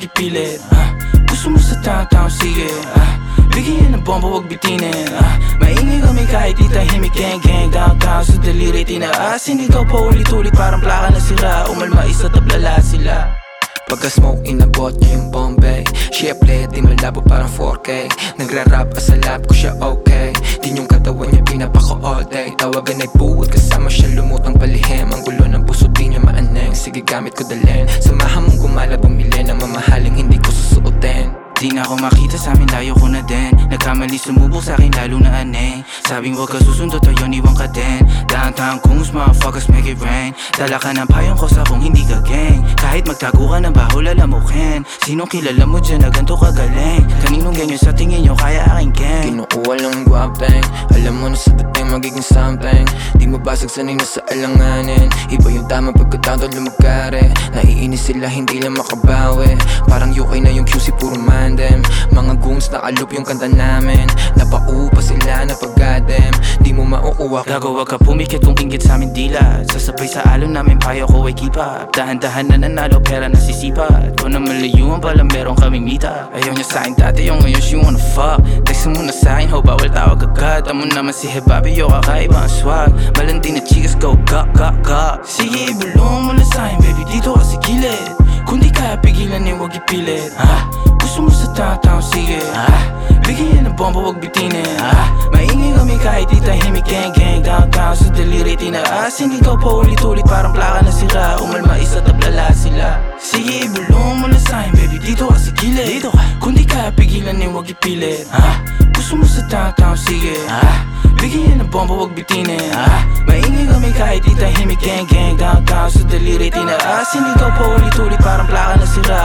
huwag ipilit ah, Gusto mo sa taong-taong sige. Ah, Bigyan ng bomba huwag bitinin ah, Maingay kami kahit di tahimik gang gang. Downtown sa daliri tinaasin Ikaw pa ulit-ulit parang plaka na sira Umalma isa tablala sila. Pagka-smoke, inabot niya yung Bombay. Siyempre, di malabo parang 4K Nagra-rap sa lab ko siya okay Din yung katawan niya pinapako all day. Tawagan ay buwot, gamit ko dalhin. Samahan mong gumala bumili ng mamahaling hindi ko susuotin. Di na ako makita sa amin, layo ko na din. Nagkamali sumubok sa akin, lalo na aneng Sabing huwag ka susundo, tayo niwang ka din. Downtown Kungs, motherfuckers make it rain Dala ka ng payong ko sa kung hindi ka gang. Kahit magtago ka ng baho, lalamukin. Sinong kilala mo dyan na ganito kagaling? Kaninong ganyan sa tingin nyo, kaya aking gang? Kinukuha lang guwapeng. Alam mo na sa dating magiging something. Di mabasag sanay na sa alanganin. Iba yung tama pagkatao lumagkari Naiinis sila hindi lang makabawi. Parang UK na yung QC puro mandem Mga goons na alup yung kanta namin. Napaupa sila na paggadem Di mo mauuwa Gago ka pumikit kung ingit sa amin dila. Sasabay sa alon namin payo ko ay up Dahan-dahan na nanalo pera nasisipat Kung na malayuan pala meron kaming mita. Ayaw niya sa'kin dati yung ngayon she wanna fuck. Text mo na sa'kin ho bawal tawag agad. Amo naman si Hebabi yo kakaiba ang swag. Malandi na chicas go ga ga ga. Sige ibulong mo na sa'kin baby dito ka sa gilid. Kung di kaya pigilan eh wag ipilit. Ha? Bomba wag bitinin ha? Maingay kami kahit di tahimik gang gang Downtown sa daliri tinaasin Ikaw pa ulit-ulit parang plaka na sira Umalma isa tablala sila Sige ibulong mo na sa'kin baby dito ka sa gilid Dito ka Kung di kaya pigilan eh wag ipilit ha? Gusto mo sa taong-taong sige ha? Bigyan ng bomba wag bitinin ha? Maingay kami kahit di tahimik gang gang Downtown sa daliri tinaasin Ikaw pa ulit-ulit parang plaka na sira